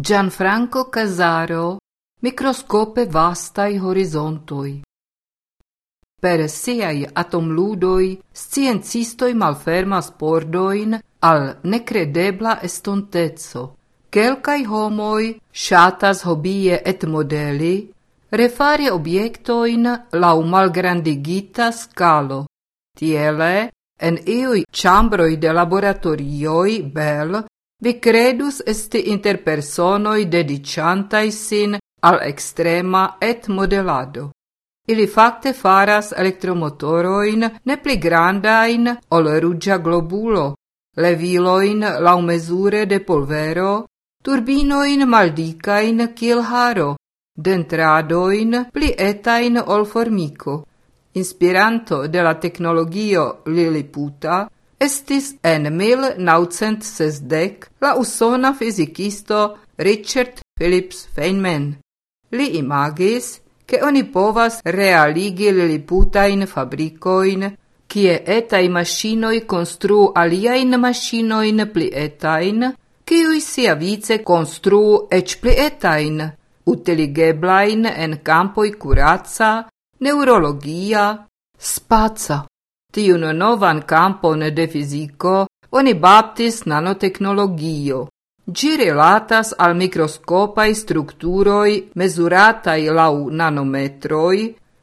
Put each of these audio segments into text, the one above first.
Gianfranco Casaro microscope vastai horizontoi. Per siai atomludoi, sciencistoi malfermas pordoin al necredebla estontezzo. Quelcai homoi shatas hobie et modeli, refari obiectoin lau malgrandigita scalo. Tiele, en iui chambroi de laboratorioi bel vi credus esti inter personoi dediciantai sin al extrema et modelado. Ili facte faras elektromotoroin ne pli grandain ol rugia globulo, leviloin lau mesure de polvero, turbinoin maldicain kiel haro, dentradoin pli etain ol formico. Inspiranto de la technologio Liliputa, estis en 1960 la usona fisikisto Richard Phillips Feynman. Li imagis, che oni povas realigi liliputain fabricoin, kie etai machinoi construu aliain machinoin pli etain, kiui sia vice construu pli etain, utiligeblain en campoi curazza, neurologia, spaza. Tiun novan campon de fisico oni baptis nanotecnologio. Gi relatas al microscopai structuroi mesuratai lau nanometroi,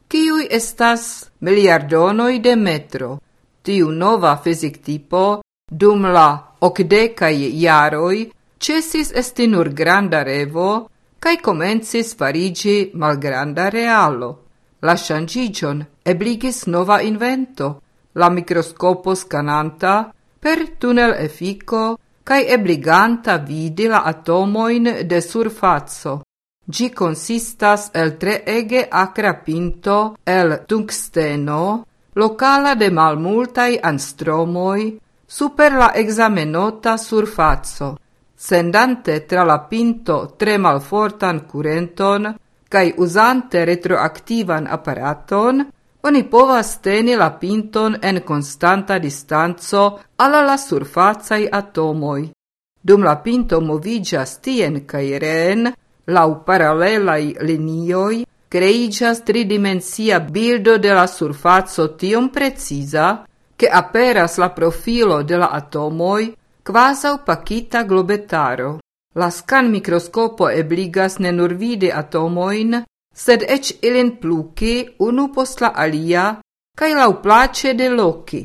kiui estas miliardonoi de metro. Tiu nova fisic tipo, dum la ocdecai iaroi, cesis esti nur granda revo, cae comencis farigi malgranda realo. La shangigion ebligis nova invento, la microscopo scananta per tunel effico cae ebliganta vidi la atomoin de surfazzo. Gi consistas el tre ege acra pinto el tungsteno, locala de malmultai anstromoi, super la examenota surfazzo, sendante tra la pinto tre malfortan curenton, cae usante retroactivan apparaton, oni povas teni la pinton en constanta distanco alla la surfacai atomoi. Dum la pinto movigas tien cae reen, lau paralelai linioi, creigas tridimensia bildo de la surfaco tiom precisa, che aperas la profilo de la atomoi, quasau pacita globetaro. La scan microscopo ebligas ne nur vide atomoin, sed ec ilin pluci unu post la alia, cae lau place de loci.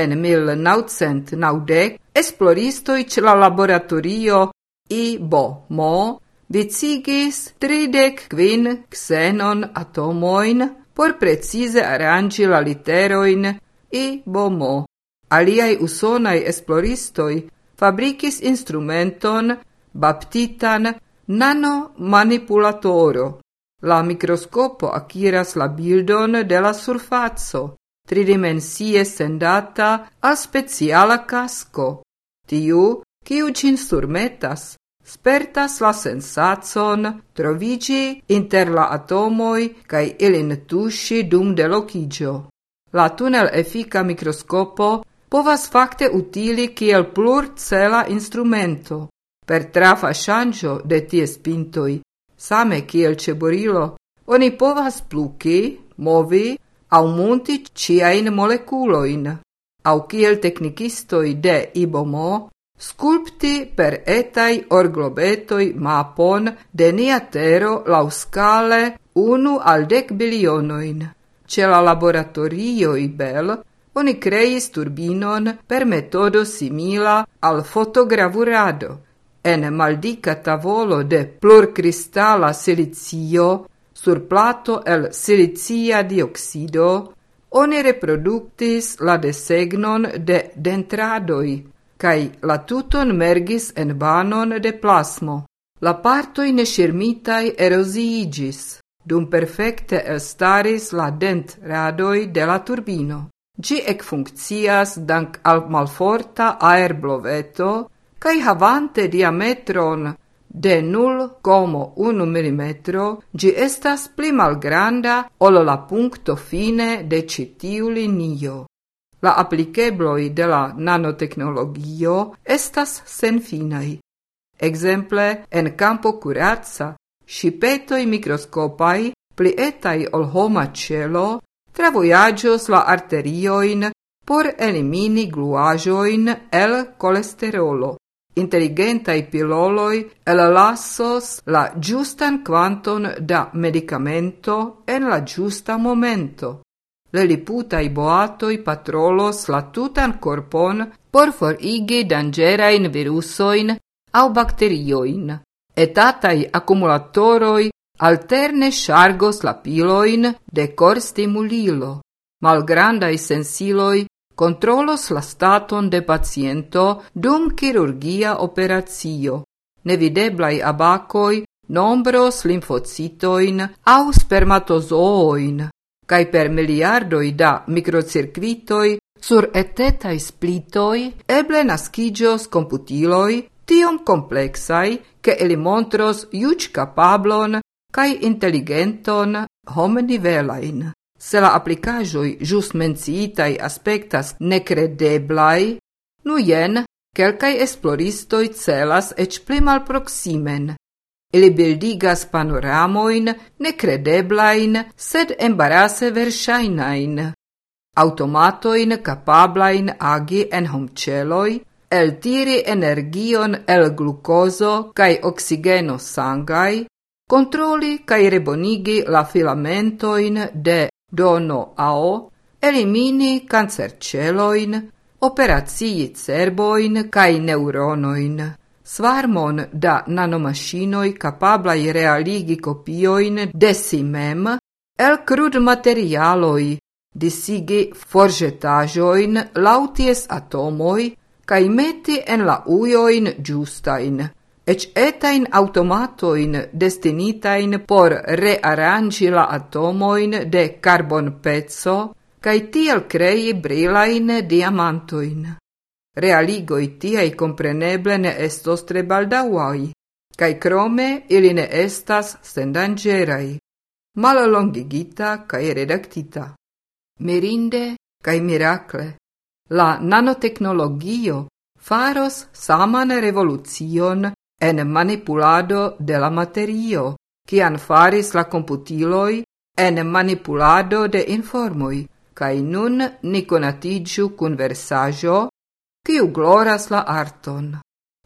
En 1990, esploristoi ce la laboratorio I Bo Mo vicigis tridec quin xenon atomoin por precise arrangi la literoin I Bo Mo. Aliai usonai esploristoi fabricis instrumenton baptitan nanomanipulatoro, La microscopo acquiras la bildon de la surfaco, tridimensie sendata al speciala casco. Tiu, kiu cin surmetas, spertas la sensatson trovigi inter la atomoi cae ilin tusci dum de locigio. La tunnel effica microscopo povas facte utili kiel plur cela instrumento, per trafa shangio de ties pintoi, same kiel ce borilo, oni povas pluki, movi, au munti ciain moleculoin, au kiel technicistoi de ibomo, sculpti per etai orglobetoi mapon de nia tero lau scale unu al dec bilionoin. Ce la laboratorioi bel, oni creis turbinon per metodo simila al fotogravurado, en maldica tavolo de plurcristala silicio sur plato el silicia dioxido, oni reproductis la desegnon de dentradoi, cae la tuton mergis en banon de plasmo. La partoi nesirmitai erosiigis, dum perfecte elstaris la dentradoi de la turbino. Gi ec funccias dank al malforta aerbloveto, cae havante diametron de 0,1 mm, gi estas pli malgranda ol la puncto fine de citiu linio. La applicebloi de la nanotecnologio estas senfinai. Exemple, en campo curazza, scipetoi microscopai pli etai ol homa cielo travoiagios la arterioin por elimini gluajoin el colesterolo. Intelligentai piloloi ellassos la giustan quanton da medicamento en la giusta momento. Le liputai boatoi patrolos la tutan corpon por forigi dangerain virusoin au bacterioin. Etatai accumulatoroi alterne shargos la piloin de cor stimulilo. Malgrandai sensiloi controlos la staton de paciento dum chirurgia operatio, nevideblai abacoi, nombros linfocitoin au spermatozooin, cae per miliardoi da microcircuitoi sur etetai splitoi eble nascigios computiloi tiom complexai che eli montros iuc capablon cae intelligenton homnivelain. se la applicaĵoj ĵus menciitaj aspektas nekredeblaj, nu jen kelkaj esploristoi celas eĉ pli malproksimen. Ili bildigas panoramojn nekredeblajn, sed embarase verŝajnajn. Automatojn kapablajn agi en homĉeloj, eltiri energion el glukozo kaj oxigeno sangai, kontroli kaj rebonigi la filamentoin de dono ao elimini cancercelloin, operacii cerboin kai neuronoin, svarmon da nanomašinoi capablaj realigi copiojn desimem el crud materialoi, disigi forgetajoin lauties atomoi atomoj kaj meti en la ujoin giustain. ec etain automatoin destinitain por rearrangi la atomoin de carbon pezzo cae tiel crei brilain diamantoin. Realigoi tiai compreneble ne estos tre baldauai, cae crome ili ne estas sendangerai, malolongigita cae redactita. Mirinde cae miracle, la nanotecnologio faros saman revolucion en manipulado de la materio, cian faris la computiloi en manipulado de informoi, cae nun ni conatigiu cun ciu gloras la arton.